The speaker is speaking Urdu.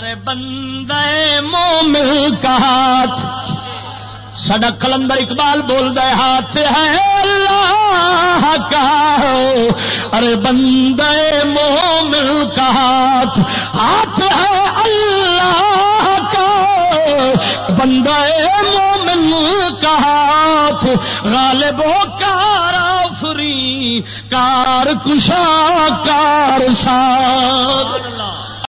ارے بندے، مومن کا ہاتھ۔ سڈا کلندر اقبال بول دے ہاتھ ہے اللہ کا۔ ارے بندے، مومن کا ہاتھ ہاتھ ہے اللہ کا۔ بندے، مومن کا ہاتھ غالب ہو کار فری کار کشا کار ساتھ